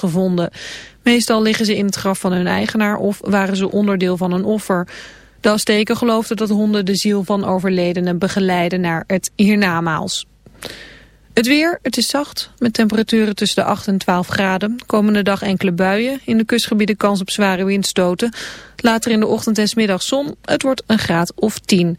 gevonden. Meestal liggen ze in het graf van hun eigenaar of waren ze onderdeel van een offer. De Azteken geloofden dat honden de ziel van overledenen begeleiden naar het hiernamaals. Het weer, het is zacht, met temperaturen tussen de 8 en 12 graden. Komende dag enkele buien, in de kustgebieden kans op zware windstoten. Later in de ochtend en middag zon, het wordt een graad of 10.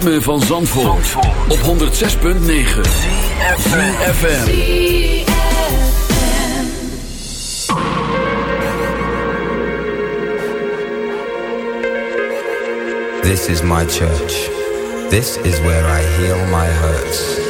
Ritme van Zandvoort, Zandvoort. op 106.9 CFFM This is my church. This is where I heal my hurts.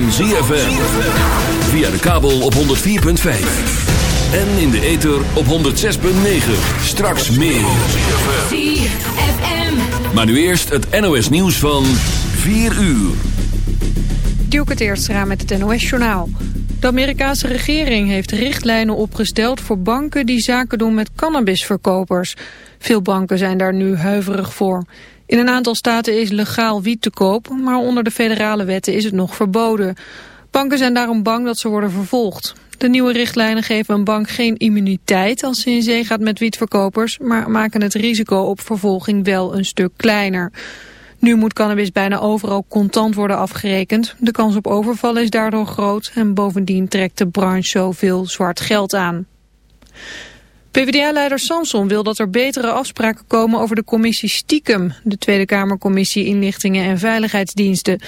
van ZFM. Via de kabel op 104.5. En in de ether op 106.9. Straks meer. Maar nu eerst het NOS nieuws van 4 uur. Duke het eerst raam met het NOS-journaal. De Amerikaanse regering heeft richtlijnen opgesteld voor banken die zaken doen met cannabisverkopers. Veel banken zijn daar nu huiverig voor. In een aantal staten is legaal wiet te koop, maar onder de federale wetten is het nog verboden. Banken zijn daarom bang dat ze worden vervolgd. De nieuwe richtlijnen geven een bank geen immuniteit als ze in zee gaat met wietverkopers, maar maken het risico op vervolging wel een stuk kleiner. Nu moet cannabis bijna overal contant worden afgerekend. De kans op overval is daardoor groot en bovendien trekt de branche zoveel zwart geld aan. PvdA-leider Samson wil dat er betere afspraken komen over de commissie Stiekem, de Tweede Kamercommissie Inlichtingen en Veiligheidsdiensten.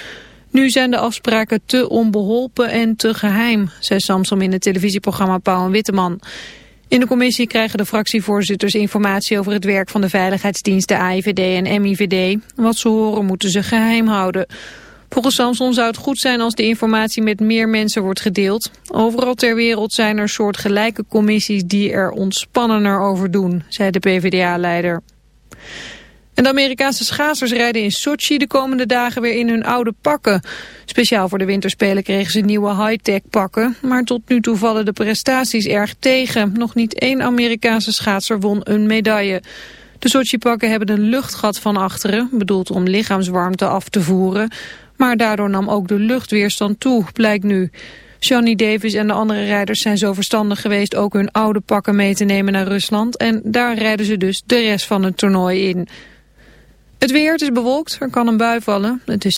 Nu zijn de afspraken te onbeholpen en te geheim, zei Samson in het televisieprogramma Pauw en Witteman. In de commissie krijgen de fractievoorzitters informatie over het werk van de veiligheidsdiensten AIVD en MIVD. Wat ze horen moeten ze geheim houden. Volgens Samson zou het goed zijn als de informatie met meer mensen wordt gedeeld. Overal ter wereld zijn er soortgelijke commissies die er ontspannener over doen, zei de PvdA-leider. En de Amerikaanse schaatsers rijden in Sochi de komende dagen weer in hun oude pakken. Speciaal voor de winterspelen kregen ze nieuwe high-tech pakken. Maar tot nu toe vallen de prestaties erg tegen. Nog niet één Amerikaanse schaatser won een medaille. De Sochi-pakken hebben een luchtgat van achteren, bedoeld om lichaamswarmte af te voeren. Maar daardoor nam ook de luchtweerstand toe, blijkt nu. Johnny Davis en de andere rijders zijn zo verstandig geweest ook hun oude pakken mee te nemen naar Rusland. En daar rijden ze dus de rest van het toernooi in. Het weer, is bewolkt, er kan een bui vallen. Het is